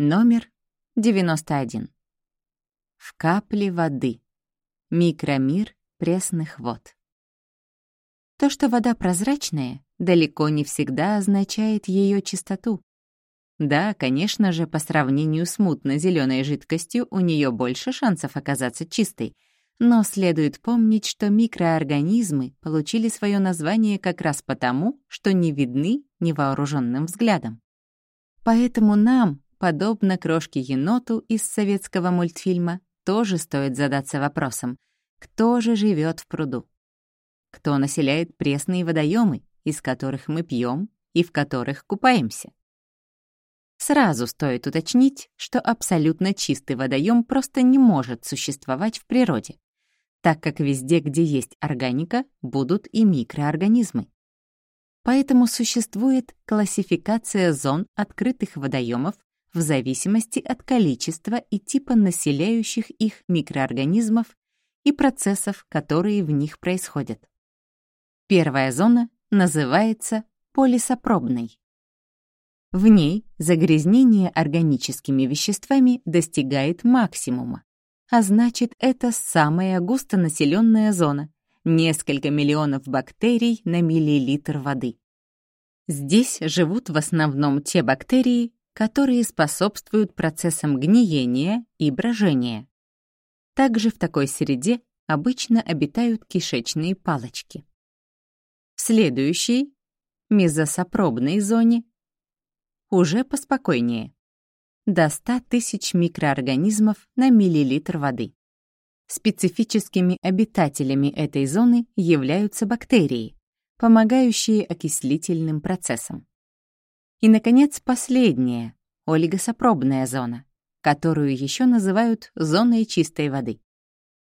Номер 91. В капле воды. Микромир пресных вод. То, что вода прозрачная, далеко не всегда означает ее чистоту. Да, конечно же, по сравнению с мутно-зеленой жидкостью у нее больше шансов оказаться чистой, но следует помнить, что микроорганизмы получили свое название как раз потому, что не видны невооруженным взглядом. Поэтому нам, подобно крошке-еноту из советского мультфильма, тоже стоит задаться вопросом, кто же живет в пруду? Кто населяет пресные водоемы, из которых мы пьем и в которых купаемся? Сразу стоит уточнить, что абсолютно чистый водоем просто не может существовать в природе, так как везде, где есть органика, будут и микроорганизмы. Поэтому существует классификация зон открытых водоемов в зависимости от количества и типа населяющих их микроорганизмов и процессов, которые в них происходят. Первая зона называется полисопробной. В ней загрязнение органическими веществами достигает максимума, а значит, это самая густонаселенная зона, несколько миллионов бактерий на миллилитр воды. Здесь живут в основном те бактерии, которые способствуют процессам гниения и брожения. Также в такой среде обычно обитают кишечные палочки. В следующей, мезосопробной зоне, уже поспокойнее. До 100 тысяч микроорганизмов на миллилитр воды. Специфическими обитателями этой зоны являются бактерии, помогающие окислительным процессам. И, наконец, последняя, олигосопробная зона, которую еще называют зоной чистой воды.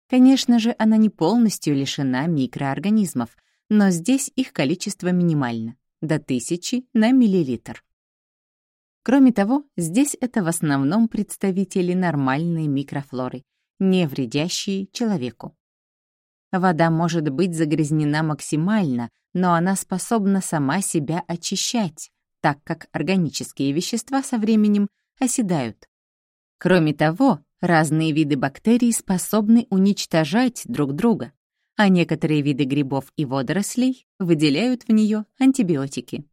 Конечно же, она не полностью лишена микроорганизмов, но здесь их количество минимально, до тысячи на миллилитр. Кроме того, здесь это в основном представители нормальной микрофлоры, не вредящие человеку. Вода может быть загрязнена максимально, но она способна сама себя очищать, так как органические вещества со временем оседают. Кроме того, разные виды бактерий способны уничтожать друг друга, а некоторые виды грибов и водорослей выделяют в нее антибиотики.